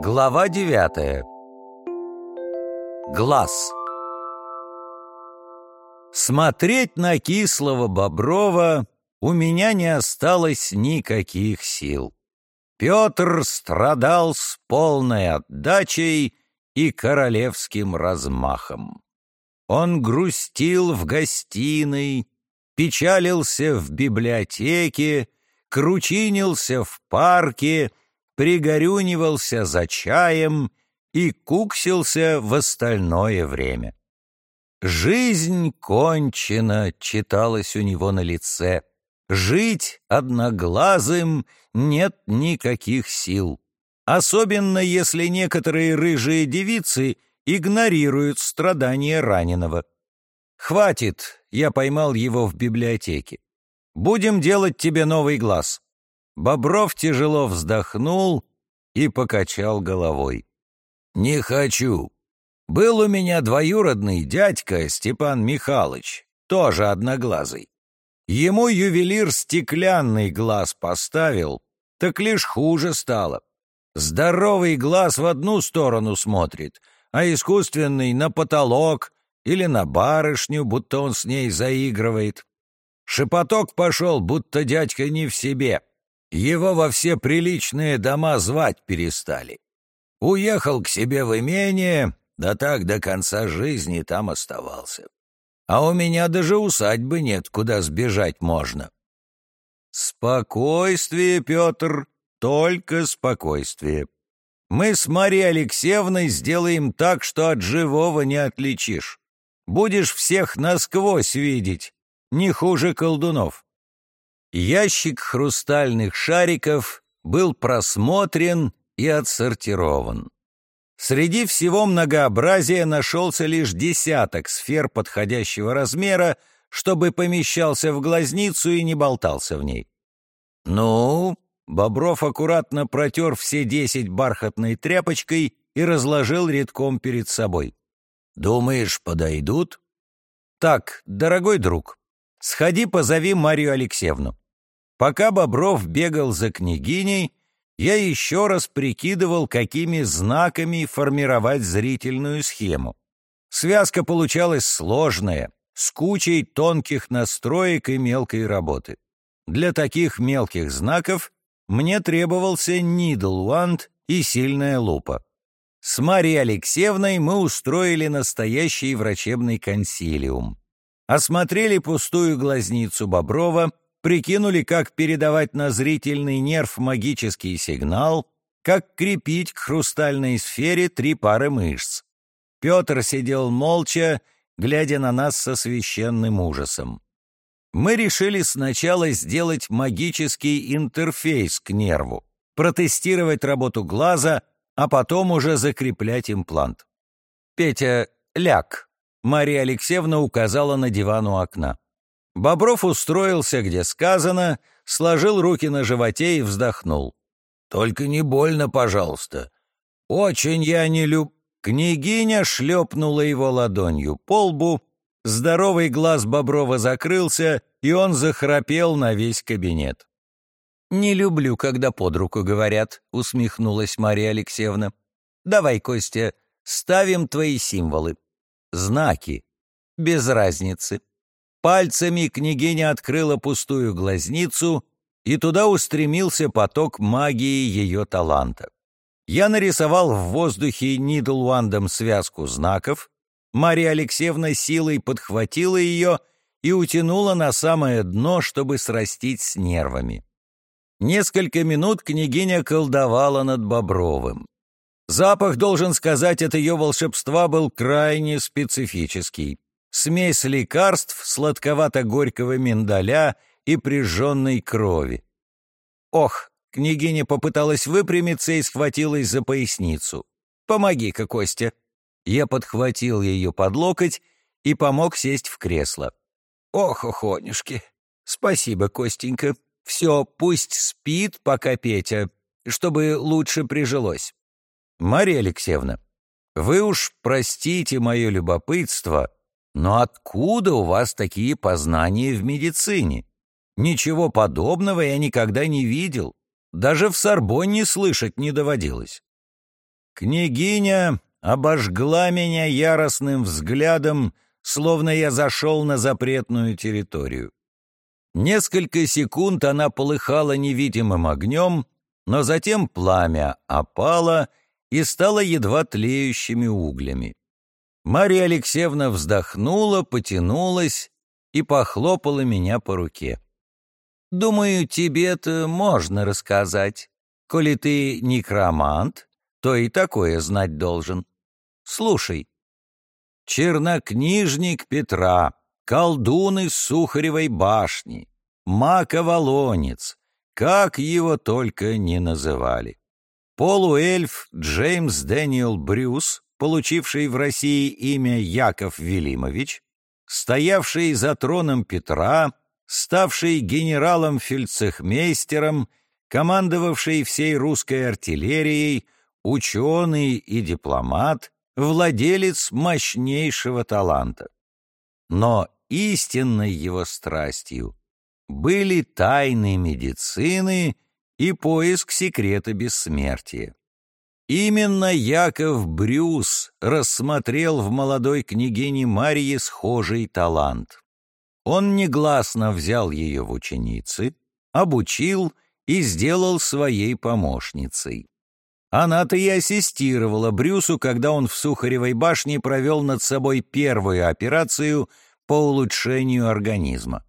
Глава девятая. Глаз. Смотреть на кислого Боброва у меня не осталось никаких сил. Петр страдал с полной отдачей и королевским размахом. Он грустил в гостиной, печалился в библиотеке, кручинился в парке, пригорюнивался за чаем и куксился в остальное время. «Жизнь кончена», — читалось у него на лице. «Жить одноглазым нет никаких сил, особенно если некоторые рыжие девицы игнорируют страдания раненого». «Хватит», — я поймал его в библиотеке. «Будем делать тебе новый глаз». Бобров тяжело вздохнул и покачал головой. «Не хочу. Был у меня двоюродный дядька Степан Михайлович, тоже одноглазый. Ему ювелир стеклянный глаз поставил, так лишь хуже стало. Здоровый глаз в одну сторону смотрит, а искусственный — на потолок или на барышню, будто он с ней заигрывает. Шепоток пошел, будто дядька не в себе. Его во все приличные дома звать перестали. Уехал к себе в имение, да так до конца жизни там оставался. А у меня даже усадьбы нет, куда сбежать можно. Спокойствие, Петр, только спокойствие. Мы с Марией Алексеевной сделаем так, что от живого не отличишь. Будешь всех насквозь видеть, не хуже колдунов. Ящик хрустальных шариков был просмотрен и отсортирован. Среди всего многообразия нашелся лишь десяток сфер подходящего размера, чтобы помещался в глазницу и не болтался в ней. «Ну?» — Бобров аккуратно протер все десять бархатной тряпочкой и разложил редком перед собой. «Думаешь, подойдут?» «Так, дорогой друг, сходи позови Марию Алексеевну. Пока Бобров бегал за княгиней, я еще раз прикидывал, какими знаками формировать зрительную схему. Связка получалась сложная, с кучей тонких настроек и мелкой работы. Для таких мелких знаков мне требовался нидлванд и сильная лупа. С Марией Алексеевной мы устроили настоящий врачебный консилиум. Осмотрели пустую глазницу Боброва — прикинули, как передавать на зрительный нерв магический сигнал, как крепить к хрустальной сфере три пары мышц. Петр сидел молча, глядя на нас со священным ужасом. Мы решили сначала сделать магический интерфейс к нерву, протестировать работу глаза, а потом уже закреплять имплант. «Петя, ляг!» — Мария Алексеевна указала на диван у окна. Бобров устроился, где сказано, сложил руки на животе и вздохнул. «Только не больно, пожалуйста. Очень я не люб...» Княгиня шлепнула его ладонью по лбу, здоровый глаз Боброва закрылся, и он захрапел на весь кабинет. «Не люблю, когда под руку говорят», — усмехнулась Мария Алексеевна. «Давай, Костя, ставим твои символы. Знаки. Без разницы. Пальцами княгиня открыла пустую глазницу, и туда устремился поток магии ее таланта. Я нарисовал в воздухе Нидлуандом связку знаков, Мария Алексеевна силой подхватила ее и утянула на самое дно, чтобы срастить с нервами. Несколько минут княгиня колдовала над Бобровым. Запах, должен сказать, от ее волшебства был крайне специфический смесь лекарств сладковато-горького миндаля и прижженной крови. Ох, княгиня попыталась выпрямиться и схватилась за поясницу. «Помоги-ка, Костя!» Я подхватил ее под локоть и помог сесть в кресло. «Ох, охонюшки! Спасибо, Костенька. Все, пусть спит, пока Петя, чтобы лучше прижилось. Мария Алексеевна, вы уж простите мое любопытство, но откуда у вас такие познания в медицине? Ничего подобного я никогда не видел. Даже в Сорбонне слышать не доводилось. Княгиня обожгла меня яростным взглядом, словно я зашел на запретную территорию. Несколько секунд она полыхала невидимым огнем, но затем пламя опало и стало едва тлеющими углями. Марья Алексеевна вздохнула, потянулась и похлопала меня по руке. «Думаю, тебе-то можно рассказать. Коли ты некромант, то и такое знать должен. Слушай. Чернокнижник Петра, колдун из Сухаревой башни, маковолонец, как его только не называли. Полуэльф Джеймс Дэниел Брюс, получивший в России имя Яков Велимович, стоявший за троном Петра, ставший генералом-фельдцехмейстером, командовавший всей русской артиллерией, ученый и дипломат, владелец мощнейшего таланта. Но истинной его страстью были тайны медицины и поиск секрета бессмертия. Именно Яков Брюс рассмотрел в молодой княгине Марье схожий талант. Он негласно взял ее в ученицы, обучил и сделал своей помощницей. Она-то и ассистировала Брюсу, когда он в Сухаревой башне провел над собой первую операцию по улучшению организма.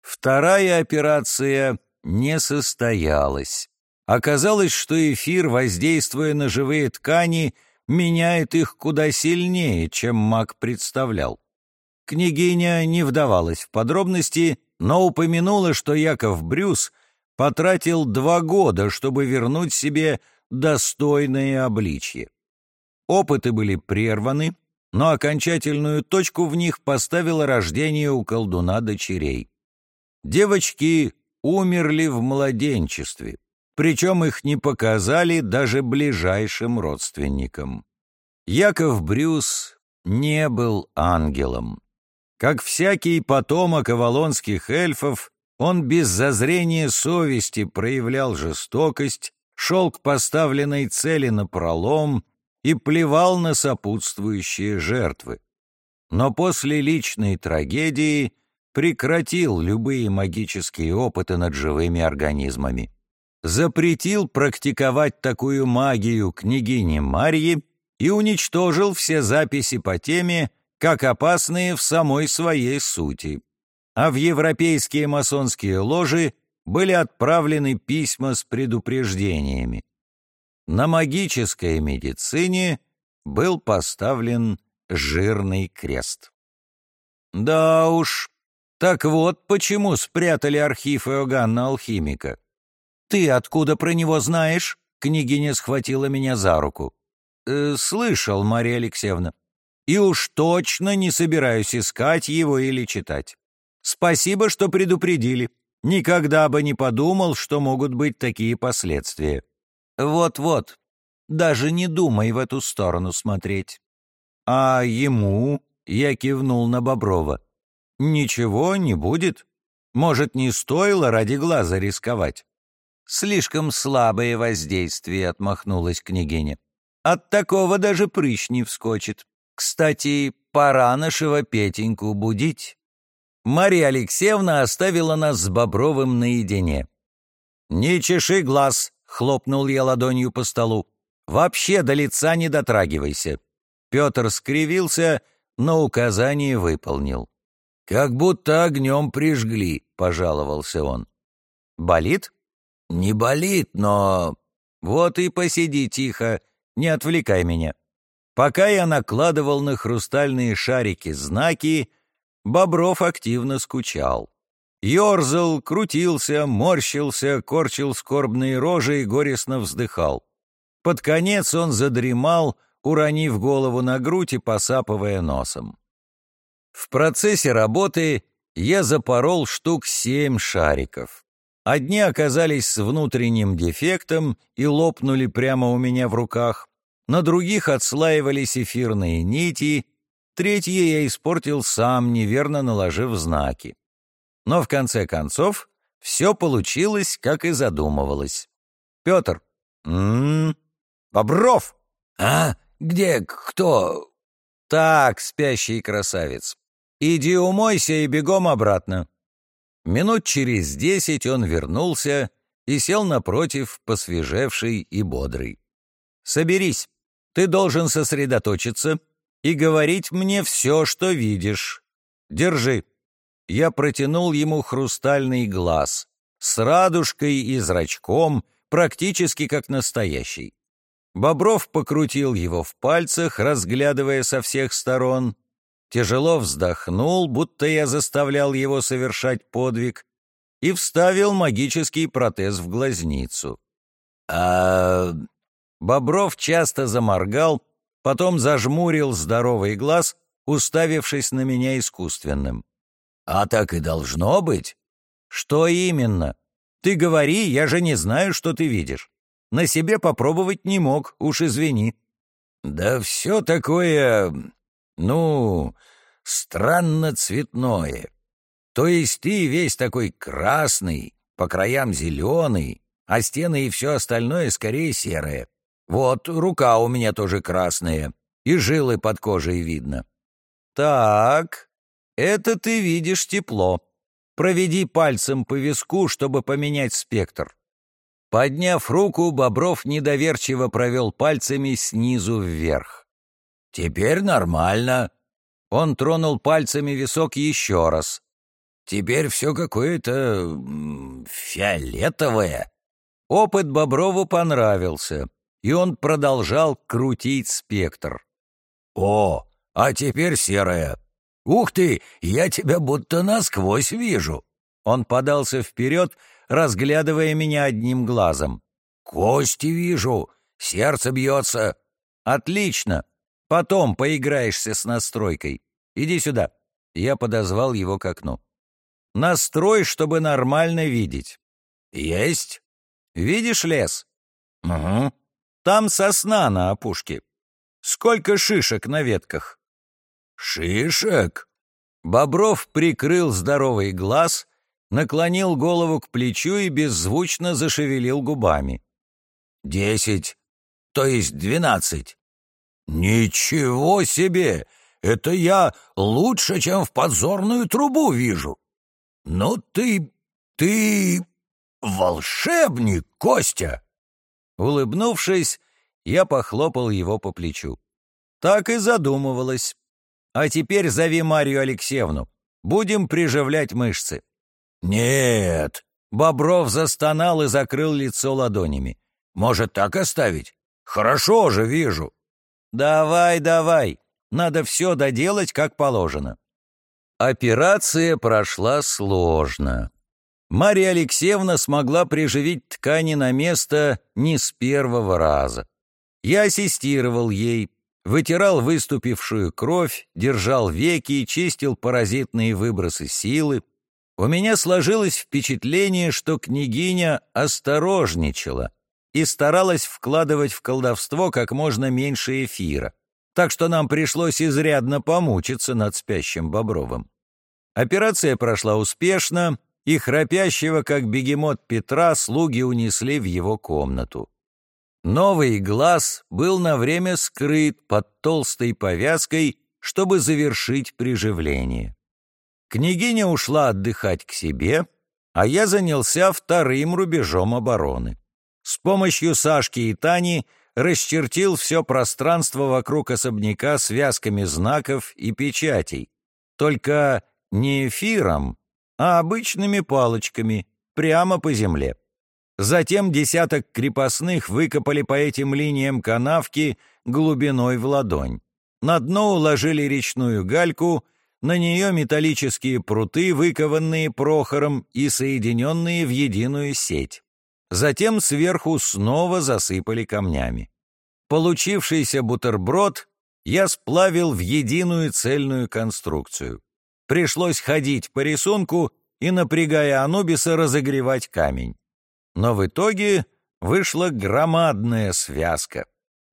Вторая операция не состоялась. Оказалось, что эфир, воздействуя на живые ткани, меняет их куда сильнее, чем маг представлял. Княгиня не вдавалась в подробности, но упомянула, что Яков Брюс потратил два года, чтобы вернуть себе достойное обличье. Опыты были прерваны, но окончательную точку в них поставило рождение у колдуна дочерей. Девочки умерли в младенчестве, причем их не показали даже ближайшим родственникам. Яков Брюс не был ангелом. Как всякий потомок авалонских эльфов, он без зазрения совести проявлял жестокость, шел к поставленной цели напролом и плевал на сопутствующие жертвы. Но после личной трагедии прекратил любые магические опыты над живыми организмами. Запретил практиковать такую магию княгине Марьи и уничтожил все записи по теме, как опасные в самой своей сути. А в европейские масонские ложи были отправлены письма с предупреждениями. На магической медицине был поставлен жирный крест. Да уж, так вот почему спрятали архив Иоганна Алхимика. Ты откуда про него знаешь? Княгиня схватила меня за руку. «Э, «Слышал, Мария Алексеевна. И уж точно не собираюсь искать его или читать. Спасибо, что предупредили. Никогда бы не подумал, что могут быть такие последствия. Вот-вот. Даже не думай в эту сторону смотреть. А ему, я кивнул на Боброва, Ничего не будет. Может, не стоило ради глаза рисковать? Слишком слабое воздействие, отмахнулась княгиня. От такого даже прыщ не вскочит. Кстати, пора нашего Петеньку будить. Мария Алексеевна оставила нас с Бобровым наедине. «Не чеши глаз!» — хлопнул я ладонью по столу. «Вообще до лица не дотрагивайся!» Петр скривился, но указание выполнил. «Как будто огнем прижгли», — пожаловался он. «Болит?» «Не болит, но...» «Вот и посиди тихо, не отвлекай меня». Пока я накладывал на хрустальные шарики знаки, Бобров активно скучал. Ёрзал, крутился, морщился, корчил скорбные рожи и горестно вздыхал. Под конец он задремал, уронив голову на грудь и посапывая носом. В процессе работы я запорол штук семь шариков. Одни оказались с внутренним дефектом и лопнули прямо у меня в руках, на других отслаивались эфирные нити, третьи я испортил сам, неверно наложив знаки. Но в конце концов все получилось, как и задумывалось. Петр. М-м. Бобров! «А? Где? Кто?» «Так, спящий красавец. Иди умойся и бегом обратно». Минут через десять он вернулся и сел напротив, посвежевший и бодрый. «Соберись. Ты должен сосредоточиться и говорить мне все, что видишь. Держи». Я протянул ему хрустальный глаз с радужкой и зрачком, практически как настоящий. Бобров покрутил его в пальцах, разглядывая со всех сторон, тяжело вздохнул, будто я заставлял его совершать подвиг, и вставил магический протез в глазницу. А Бобров часто заморгал, потом зажмурил здоровый глаз, уставившись на меня искусственным. «А так и должно быть». «Что именно? Ты говори, я же не знаю, что ты видишь. На себе попробовать не мог, уж извини». «Да все такое, ну, странно цветное. То есть ты весь такой красный, по краям зеленый, а стены и все остальное скорее серое. Вот, рука у меня тоже красная, и жилы под кожей видно». «Так, это ты видишь тепло. Проведи пальцем по виску, чтобы поменять спектр». Подняв руку, Бобров недоверчиво провел пальцами снизу вверх. «Теперь нормально». Он тронул пальцами висок еще раз. «Теперь все какое-то... фиолетовое». Опыт Боброву понравился, и он продолжал крутить спектр. «О, а теперь серое. Ух ты, я тебя будто насквозь вижу». Он подался вперед, разглядывая меня одним глазом. «Кости вижу, сердце бьется». «Отлично. Потом поиграешься с настройкой. Иди сюда». Я подозвал его к окну. «Настрой, чтобы нормально видеть». «Есть». «Видишь лес?» «Угу». «Там сосна на опушке. Сколько шишек на ветках?» «Шишек?» Бобров прикрыл здоровый глаз, наклонил голову к плечу и беззвучно зашевелил губами. «Десять, то есть двенадцать». «Ничего себе! Это я лучше, чем в подзорную трубу вижу. Ну ты... ты... волшебник, Костя!» Улыбнувшись, я похлопал его по плечу. Так и задумывалось. А теперь зови Марию Алексеевну. Будем приживлять мышцы. «Нет!» — Бобров застонал и закрыл лицо ладонями. «Может, так оставить? Хорошо же вижу!» «Давай, давай! Надо все доделать, как положено». Операция прошла сложно. Мария Алексеевна смогла приживить ткани на место не с первого раза. Я ассистировал ей, вытирал выступившую кровь, держал веки и чистил паразитные выбросы силы, у меня сложилось впечатление, что княгиня осторожничала и старалась вкладывать в колдовство как можно меньше эфира, так что нам пришлось изрядно помучиться над спящим Бобровым. Операция прошла успешно, и храпящего, как бегемот Петра, слуги унесли в его комнату. Новый глаз был на время скрыт под толстой повязкой, чтобы завершить приживление. Княгиня ушла отдыхать к себе, а я занялся вторым рубежом обороны. С помощью Сашки и Тани расчертил все пространство вокруг особняка связками знаков и печатей, только не эфиром, а обычными палочками, прямо по земле. Затем десяток крепостных выкопали по этим линиям канавки глубиной в ладонь. На дно уложили речную гальку — на нее металлические пруты, выкованные Прохором и соединенные в единую сеть. Затем сверху снова засыпали камнями. Получившийся бутерброд я сплавил в единую цельную конструкцию. Пришлось ходить по рисунку и, напрягая Анубиса, разогревать камень. Но в итоге вышла громадная связка.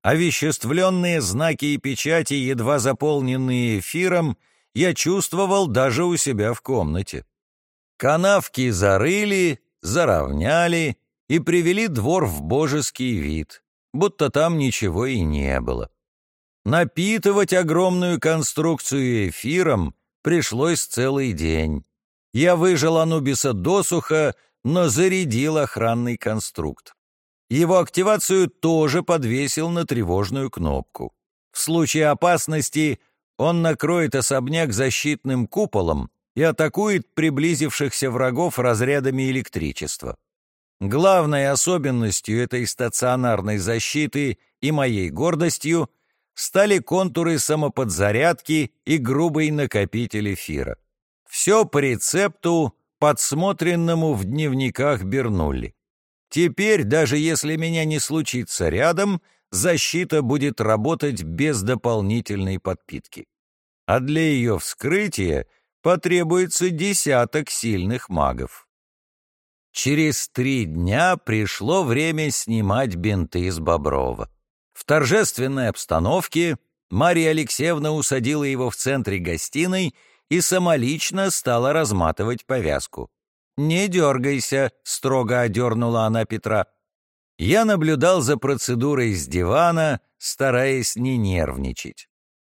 Овеществленные знаки и печати, едва заполненные эфиром, я чувствовал даже у себя в комнате. Канавки зарыли, заровняли и привели двор в божеский вид. будто там ничего и не было. Напитывать огромную конструкцию эфиром пришлось целый день. Я выжил Анубиса досуха, но зарядил охранный конструкт. Его активацию тоже подвесил на тревожную кнопку. В случае опасности он накроет особняк защитным куполом и атакует приблизившихся врагов разрядами электричества. Главной особенностью этой стационарной защиты и моей гордостью стали контуры самоподзарядки и грубый накопитель эфира. Все по рецепту, подсмотренному в дневниках Бернулли. Теперь, даже если меня не случится рядом, защита будет работать без дополнительной подпитки. А для ее вскрытия потребуется десяток сильных магов. Через три дня пришло время снимать бинты с Боброва. В торжественной обстановке Мария Алексеевна усадила его в центре гостиной и самолично стала разматывать повязку. «Не дергайся», — строго одернула она Петра. Я наблюдал за процедурой с дивана, стараясь не нервничать.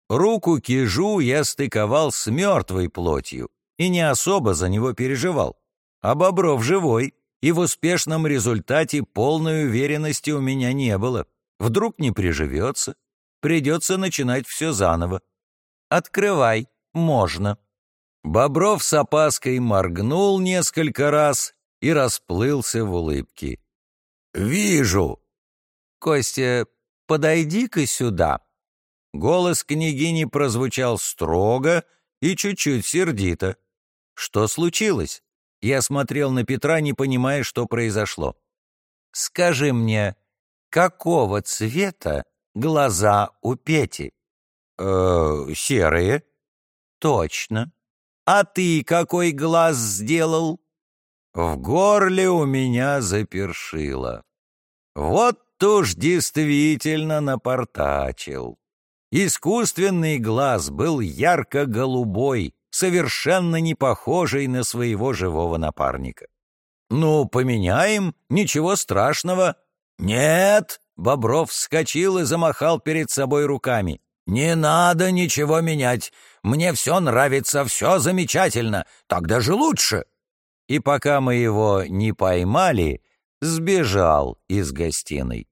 Руку кижу я стыковал с мертвой плотью и не особо за него переживал. А Бобров живой, и в успешном результате полной уверенности у меня не было. Вдруг не приживется, придется начинать все заново. «Открывай, можно». Бобров с опаской моргнул несколько раз и расплылся в улыбке. «Вижу!» «Костя, подойди-ка сюда!» Голос княгини прозвучал строго и чуть-чуть сердито. «Что случилось?» Я смотрел на Петра, не понимая, что произошло. «Скажи мне, какого цвета глаза у Пети? Э, серые. Точно. А ты какой глаз сделал? В горле у меня запершило. Вот уж действительно напортачил. Искусственный глаз был ярко-голубой, совершенно не похожий на своего живого напарника. «Ну, поменяем, ничего страшного», «Нет!» — Бобров вскочил и замахал перед собой руками. «Не надо ничего менять. Мне все нравится, все замечательно. Так даже лучше!» И пока мы его не поймали, сбежал из гостиной.